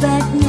back